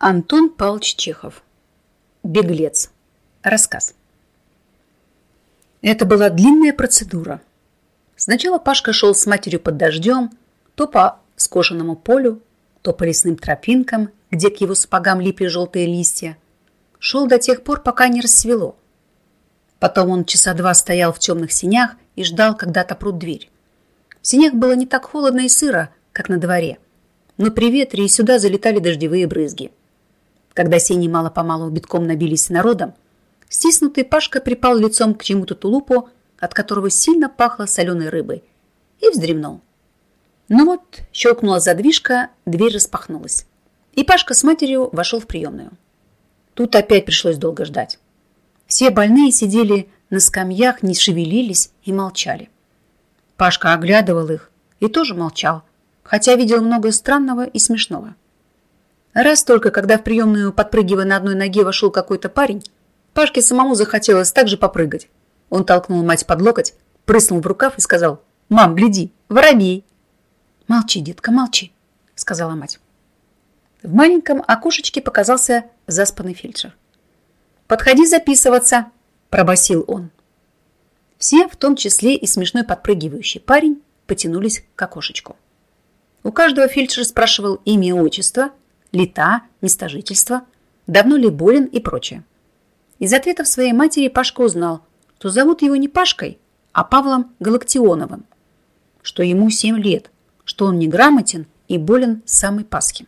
Антон Павлович Чехов. Беглец. Рассказ. Это была длинная процедура. Сначала Пашка шел с матерью под дождем, то по скошенному полю, то по лесным тропинкам, где к его сапогам липли желтые листья. Шел до тех пор, пока не рассвело. Потом он часа два стоял в темных синях и ждал, когда отопрут дверь. В синях было не так холодно и сыро, как на дворе, но при ветре и сюда залетали дождевые брызги. Когда сени мало-помалу битком набились народом, стиснутый Пашка припал лицом к чему-то тулупу, от которого сильно пахло соленой рыбой, и вздремнул. Ну вот, щелкнула задвижка, дверь распахнулась. И Пашка с матерью вошел в приемную. Тут опять пришлось долго ждать. Все больные сидели на скамьях, не шевелились и молчали. Пашка оглядывал их и тоже молчал, хотя видел много странного и смешного. Раз только, когда в приемную, подпрыгивая на одной ноге, вошел какой-то парень, Пашке самому захотелось так же попрыгать. Он толкнул мать под локоть, прыснул в рукав и сказал, «Мам, гляди, воробей!» «Молчи, детка, молчи», — сказала мать. В маленьком окошечке показался заспанный фельдшер. «Подходи записываться», — пробасил он. Все, в том числе и смешной подпрыгивающий парень, потянулись к окошечку. У каждого фельдшер спрашивал имя и отчество, лета, место жительства, давно ли болен и прочее. Из ответов своей матери Пашка узнал, что зовут его не Пашкой, а Павлом Галактионовым, что ему 7 лет, что он неграмотен и болен с самой Пасхи.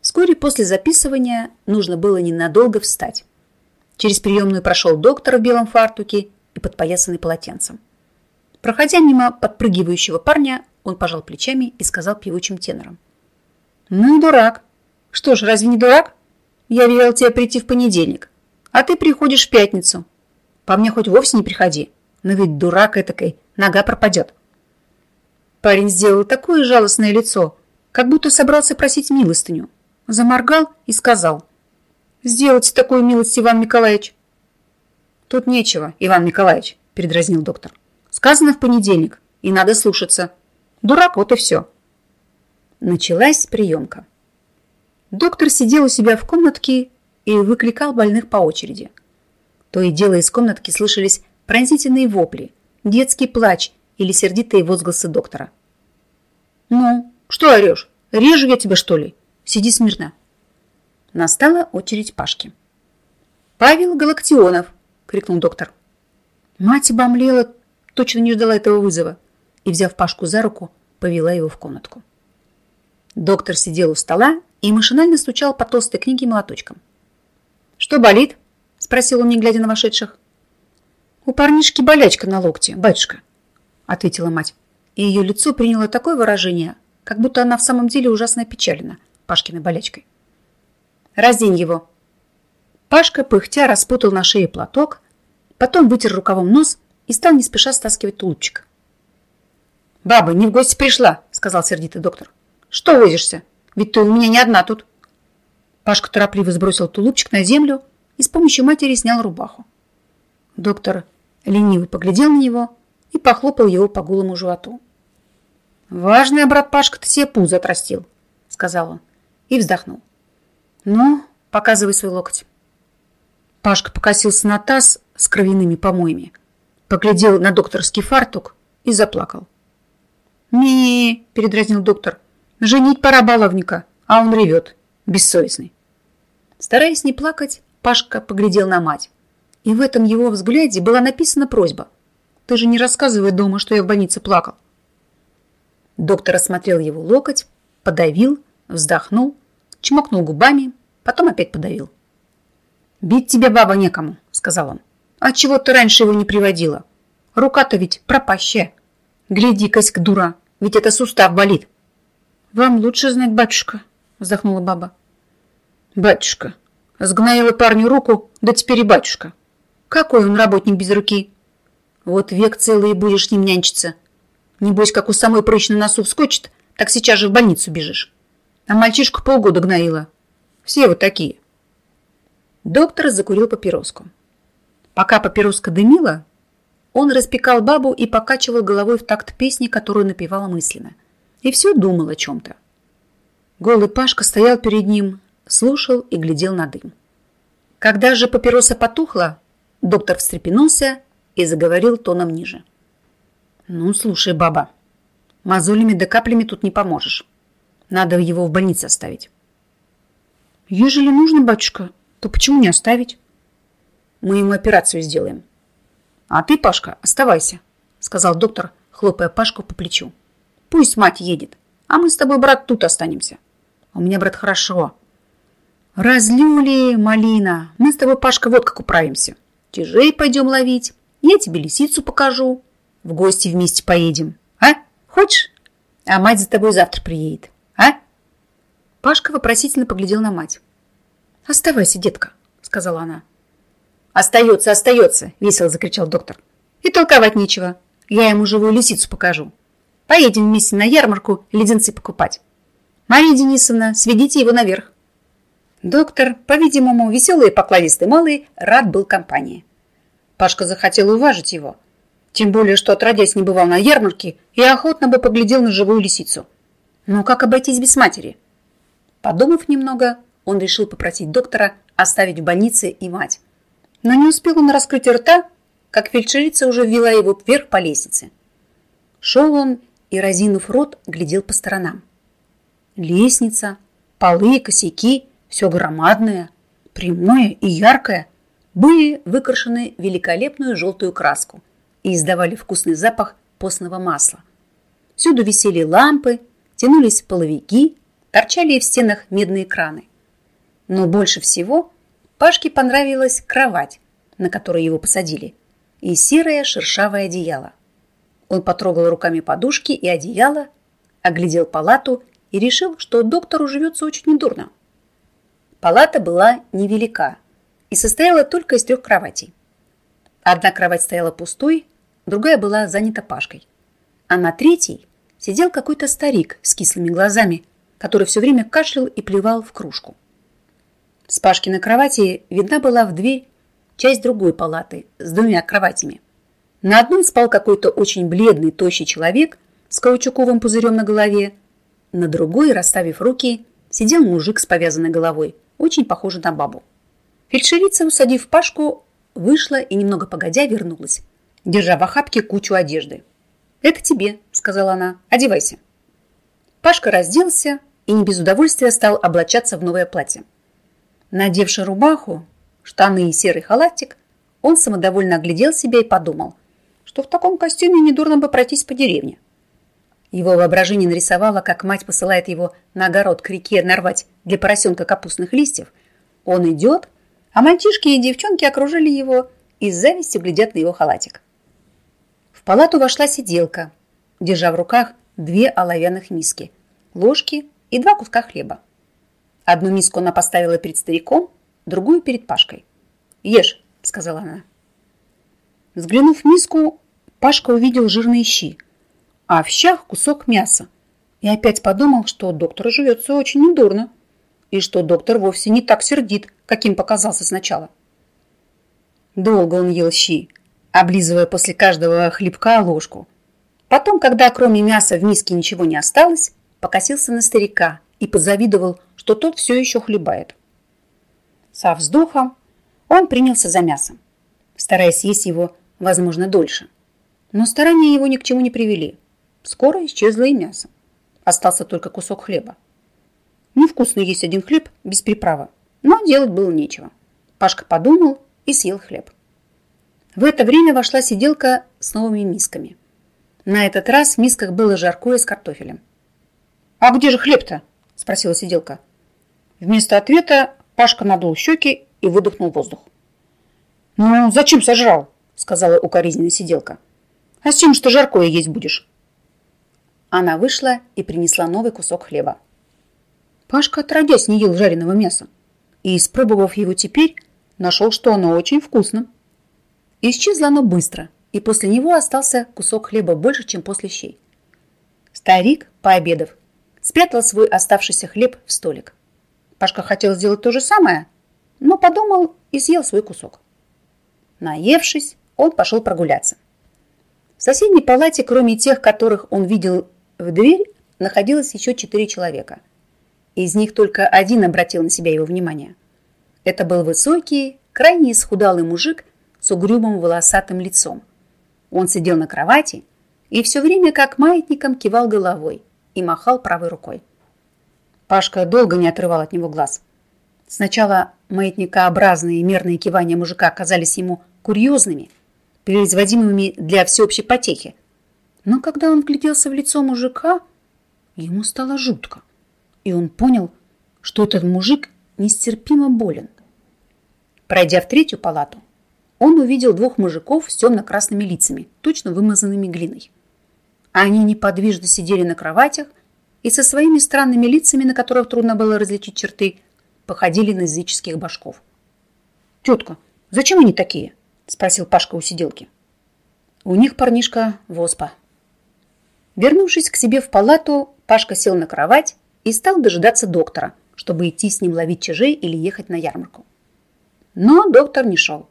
Вскоре после записывания нужно было ненадолго встать. Через приемную прошел доктор в белом фартуке и подпоясанный полотенцем. Проходя мимо подпрыгивающего парня, он пожал плечами и сказал певучим тенором. «Ну дурак. Что ж, разве не дурак? Я велел тебе прийти в понедельник, а ты приходишь в пятницу. По мне хоть вовсе не приходи, но ведь дурак этакой, нога пропадет». Парень сделал такое жалостное лицо, как будто собрался просить милостыню. Заморгал и сказал. «Сделайте такую милость, Иван Николаевич». «Тут нечего, Иван Николаевич», – передразнил доктор. «Сказано в понедельник, и надо слушаться. Дурак, вот и все». Началась приемка. Доктор сидел у себя в комнатке и выкликал больных по очереди. То и дело из комнатки слышались пронзительные вопли, детский плач или сердитые возгласы доктора. «Ну, что орешь? Режу я тебя, что ли? Сиди смирно». Настала очередь Пашки. «Павел Галактионов!» – крикнул доктор. Мать обомлела, точно не ждала этого вызова и, взяв Пашку за руку, повела его в комнатку. Доктор сидел у стола и машинально стучал по толстой книге молоточком. «Что болит?» – спросил он, не глядя на вошедших. «У парнишки болячка на локте, батюшка», – ответила мать. И ее лицо приняло такое выражение, как будто она в самом деле ужасно опечалена Пашкиной болячкой. «Раздень его!» Пашка, пыхтя, распутал на шее платок, потом вытер рукавом нос и стал не спеша стаскивать тулупчик. «Баба, не в гости пришла», — сказал сердитый доктор. «Что возишься? Ведь ты у меня не одна тут». Пашка торопливо сбросил тулупчик на землю и с помощью матери снял рубаху. Доктор лениво поглядел на него и похлопал его по голому животу. «Важный, брат Пашка, ты себе пузо отрастил», — сказал он и вздохнул. «Ну, показывай свой локоть». Пашка покосился на таз с кровяными помоями, поглядел на докторский фартук и заплакал. «Ми!» – передразнил доктор. «Женить пора баловника, а он ревет, бессовестный». Стараясь не плакать, Пашка поглядел на мать. И в этом его взгляде была написана просьба. «Ты же не рассказывай дома, что я в больнице плакал». Доктор осмотрел его локоть, подавил, вздохнул, чмокнул губами, потом опять подавил. «Бить тебя, баба, некому», — сказал он. «А чего ты раньше его не приводила? Рука-то ведь пропащая. Гляди, Каська, дура, ведь это сустав болит». «Вам лучше знать, батюшка», — вздохнула баба. «Батюшка, сгноила парню руку, да теперь и батюшка. Какой он работник без руки? Вот век целый будешь с ним нянчиться. Небось, как у самой прыщ на носу вскочит, так сейчас же в больницу бежишь. А мальчишку полгода гноила. Все вот такие». Доктор закурил папироску. Пока папироска дымила, он распекал бабу и покачивал головой в такт песни, которую напевала мысленно. И все думал о чем-то. Голый Пашка стоял перед ним слушал и глядел на дым. Когда же папироса потухла, доктор встрепенулся и заговорил тоном ниже. «Ну, слушай, баба, мозолями да каплями тут не поможешь. Надо его в больнице оставить». «Ежели нужно, батюшка, то почему не оставить?» «Мы ему операцию сделаем». «А ты, Пашка, оставайся», — сказал доктор, хлопая Пашку по плечу. «Пусть мать едет, а мы с тобой, брат, тут останемся. У меня, брат, хорошо. Разлюли, малина, мы с тобой, Пашка, вот как управимся. Тяжей пойдем ловить, я тебе лисицу покажу. В гости вместе поедем. А? Хочешь? А мать за тобой завтра приедет. А? Пашка вопросительно поглядел на мать. «Оставайся, детка», — сказала она. «Остается, остается!» — весело закричал доктор. «И толковать нечего. Я ему живую лисицу покажу. Поедем вместе на ярмарку леденцы покупать. Мария Денисовна, сведите его наверх». Доктор, по-видимому, веселый и покладистый малый, рад был компании. Пашка захотел уважить его. Тем более, что отродясь не бывал на ярмарке и охотно бы поглядел на живую лисицу. Но как обойтись без матери? Подумав немного, он решил попросить доктора оставить в больнице и мать. Но не успел он раскрыть рта, как фельдшерица уже ввела его вверх по лестнице. Шел он и, разинув рот, глядел по сторонам. Лестница, полы и косяки, все громадное, прямое и яркое, были выкрашены великолепную желтую краску и издавали вкусный запах постного масла. Всюду висели лампы, тянулись половики, торчали в стенах медные краны. Но больше всего Пашке понравилась кровать, на которой его посадили, и серое шершавое одеяло. Он потрогал руками подушки и одеяло, оглядел палату и решил, что доктору живется очень недурно. Палата была невелика и состояла только из трех кроватей. Одна кровать стояла пустой, другая была занята Пашкой. А на третьей сидел какой-то старик с кислыми глазами, который все время кашлял и плевал в кружку. С Пашкиной кровати видна была в дверь часть другой палаты с двумя кроватями. На одной спал какой-то очень бледный, тощий человек с каучуковым пузырем на голове. На другой, расставив руки, сидел мужик с повязанной головой, очень похожий на бабу. Фельдшерица, усадив Пашку, вышла и немного погодя вернулась, держа в охапке кучу одежды. «Это тебе», — сказала она, — «одевайся». Пашка разделся и не без удовольствия стал облачаться в новое платье. Надевши рубаху, штаны и серый халатик, он самодовольно оглядел себя и подумал, что в таком костюме недурно бы пройтись по деревне. Его воображение нарисовало, как мать посылает его на огород к реке нарвать для поросенка капустных листьев. Он идет, а мальчишки и девчонки окружили его и с завистью глядят на его халатик. В палату вошла сиделка, держа в руках две оловянных миски, ложки и два куска хлеба. Одну миску она поставила перед стариком, другую перед Пашкой. «Ешь», — сказала она. Взглянув в миску, Пашка увидел жирные щи, а в щах кусок мяса. И опять подумал, что доктору живется очень недурно, и что доктор вовсе не так сердит, каким показался сначала. Долго он ел щи, облизывая после каждого хлебка ложку. Потом, когда кроме мяса в миске ничего не осталось, покосился на старика и позавидовал, что тот все еще хлебает. Со вздохом он принялся за мясо, стараясь есть его, возможно, дольше. Но старания его ни к чему не привели. Скоро исчезло и мясо. Остался только кусок хлеба. Невкусно есть один хлеб без приправы, но делать было нечего. Пашка подумал и съел хлеб. В это время вошла сиделка с новыми мисками. На этот раз в мисках было жаркое с картофелем. «А где же хлеб-то?» – спросила сиделка. Вместо ответа Пашка надул щеки и выдохнул воздух. «Ну, зачем сожрал?» – сказала укоризненная сиделка. «А с чем что жаркое есть будешь?» Она вышла и принесла новый кусок хлеба. Пашка отродясь не ел жареного мяса и, испробовав его теперь, нашел, что оно очень вкусно. Исчезло оно быстро, и после него остался кусок хлеба больше, чем после щей. Старик, пообедав, спрятал свой оставшийся хлеб в столик. Пашка хотел сделать то же самое, но подумал и съел свой кусок. Наевшись, он пошел прогуляться. В соседней палате, кроме тех, которых он видел в дверь, находилось еще четыре человека. Из них только один обратил на себя его внимание. Это был высокий, крайне исхудалый мужик с угрюмым волосатым лицом. Он сидел на кровати и все время как маятником кивал головой и махал правой рукой. Пашка долго не отрывал от него глаз. Сначала маятникообразные мерные кивания мужика оказались ему курьезными, производимыми для всеобщей потехи. Но когда он вгляделся в лицо мужика, ему стало жутко, и он понял, что этот мужик нестерпимо болен. Пройдя в третью палату, он увидел двух мужиков с темно-красными лицами, точно вымазанными глиной. Они неподвижно сидели на кроватях и со своими странными лицами, на которых трудно было различить черты, походили на языческих башков. «Тетка, зачем они такие?» – спросил Пашка у сиделки. «У них парнишка воспа». Вернувшись к себе в палату, Пашка сел на кровать и стал дожидаться доктора, чтобы идти с ним ловить чижей или ехать на ярмарку. Но доктор не шел.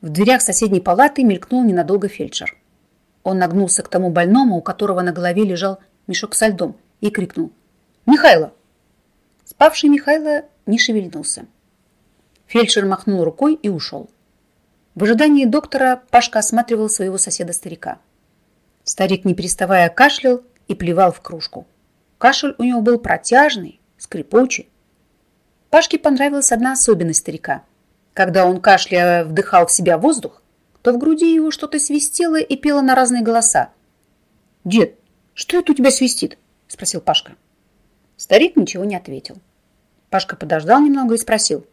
В дверях соседней палаты мелькнул ненадолго фельдшер. Он нагнулся к тому больному, у которого на голове лежал мешок со льдом, и крикнул «Михайло!». Спавший Михайло не шевельнулся. Фельдшер махнул рукой и ушел. В ожидании доктора Пашка осматривал своего соседа-старика. Старик, не переставая, кашлял и плевал в кружку. Кашель у него был протяжный, скрипучий. Пашке понравилась одна особенность старика – когда он, кашляя, вдыхал в себя воздух, то в груди его что-то свистело и пело на разные голоса. «Дед, что это у тебя свистит?» – спросил Пашка. Старик ничего не ответил. Пашка подождал немного и спросил.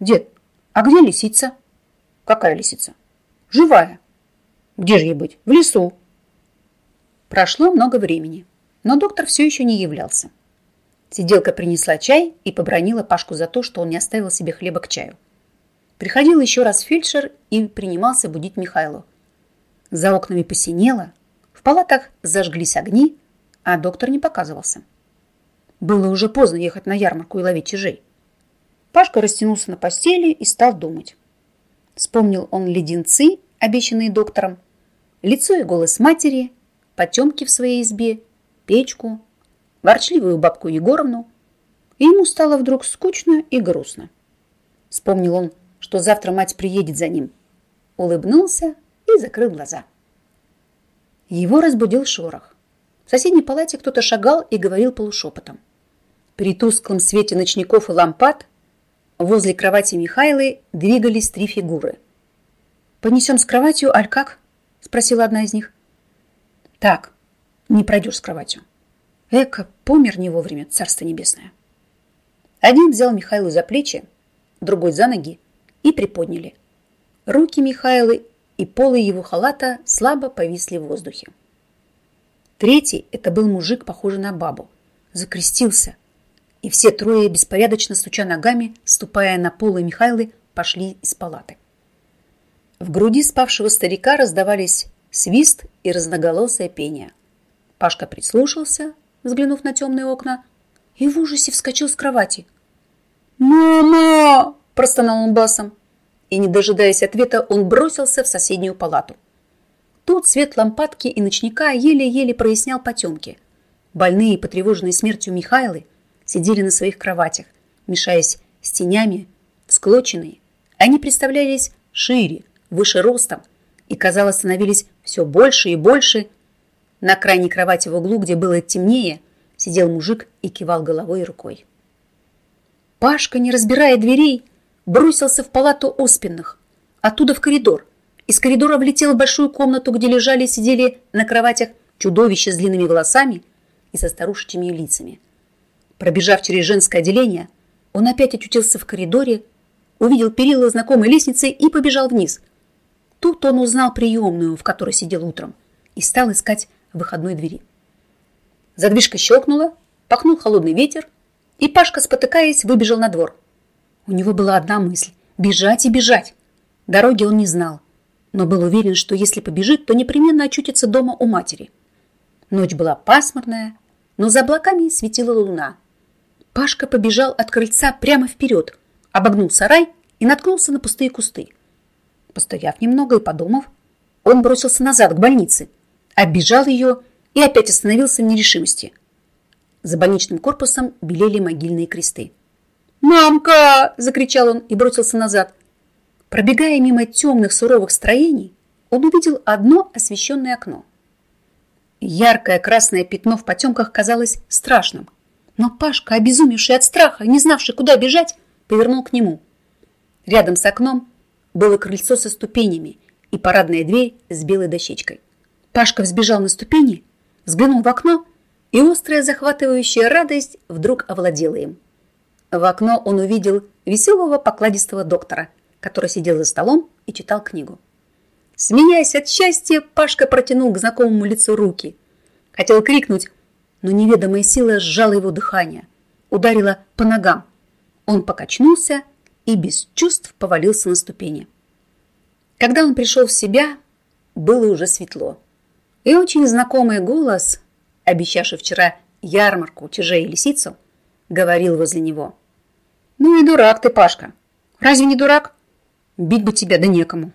«Дед, а где лисица?» «Какая лисица?» «Живая». «Где же ей быть?» «В лесу». Прошло много времени, но доктор все еще не являлся. Сиделка принесла чай и побронила Пашку за то, что он не оставил себе хлеба к чаю. Приходил еще раз фельдшер и принимался будить Михайлу. За окнами посинело, в палатах зажглись огни, а доктор не показывался. Было уже поздно ехать на ярмарку и ловить чижей. Пашка растянулся на постели и стал думать. Вспомнил он леденцы, обещанные доктором, лицо и голос матери, потемки в своей избе, печку, ворчливую бабку Егоровну, и ему стало вдруг скучно и грустно. Вспомнил он что завтра мать приедет за ним. Улыбнулся и закрыл глаза. Его разбудил шорох. В соседней палате кто-то шагал и говорил полушепотом. При тусклом свете ночников и лампад возле кровати Михайлы двигались три фигуры. «Понесем с кроватью, аль как?» – спросила одна из них. «Так, не пройдешь с кроватью. Эка, помер не вовремя, царство небесное». Один взял Михайлу за плечи, другой за ноги, и приподняли. Руки Михаила и полы его халата слабо повисли в воздухе. Третий – это был мужик, похожий на бабу. Закрестился. И все трое, беспорядочно стуча ногами, ступая на полы Михайлы, пошли из палаты. В груди спавшего старика раздавались свист и разноголосое пение. Пашка прислушался, взглянув на темные окна, и в ужасе вскочил с кровати. «Мама!» простонал он басом. И, не дожидаясь ответа, он бросился в соседнюю палату. Тут свет лампадки и ночника еле-еле прояснял потемки. Больные, потревоженные смертью Михайлы, сидели на своих кроватях, мешаясь с тенями, всклоченные. Они представлялись шире, выше ростом и, казалось, становились все больше и больше. На крайней кровати в углу, где было темнее, сидел мужик и кивал головой и рукой. Пашка, не разбирая дверей, бросился в палату Оспинных, оттуда в коридор. Из коридора влетел в большую комнату, где лежали и сидели на кроватях чудовища с длинными волосами и со старушечьими лицами. Пробежав через женское отделение, он опять очутился в коридоре, увидел перила знакомой лестницы и побежал вниз. Тут он узнал приемную, в которой сидел утром, и стал искать выходной двери. Задвижка щелкнула, пахнул холодный ветер, и Пашка, спотыкаясь, выбежал на двор. У него была одна мысль – бежать и бежать. Дороги он не знал, но был уверен, что если побежит, то непременно очутится дома у матери. Ночь была пасмурная, но за облаками светила луна. Пашка побежал от крыльца прямо вперед, обогнул сарай и наткнулся на пустые кусты. Постояв немного и подумав, он бросился назад к больнице, оббежал ее и опять остановился в нерешимости. За больничным корпусом белели могильные кресты. «Мамка!» – закричал он и бросился назад. Пробегая мимо темных суровых строений, он увидел одно освещенное окно. Яркое красное пятно в потемках казалось страшным. Но Пашка, обезумевший от страха, не знавший, куда бежать, повернул к нему. Рядом с окном было крыльцо со ступенями и парадная дверь с белой дощечкой. Пашка взбежал на ступени, взглянул в окно, и острая захватывающая радость вдруг овладела им. В окно он увидел веселого покладистого доктора, который сидел за столом и читал книгу. Смеясь от счастья, Пашка протянул к знакомому лицу руки. Хотел крикнуть, но неведомая сила сжала его дыхание, ударила по ногам. Он покачнулся и без чувств повалился на ступени. Когда он пришел в себя, было уже светло. И очень знакомый голос, обещавший вчера ярмарку, чужие и лисицу, говорил возле него. «Ну и дурак ты, Пашка. Разве не дурак? Бить бы тебя да некому».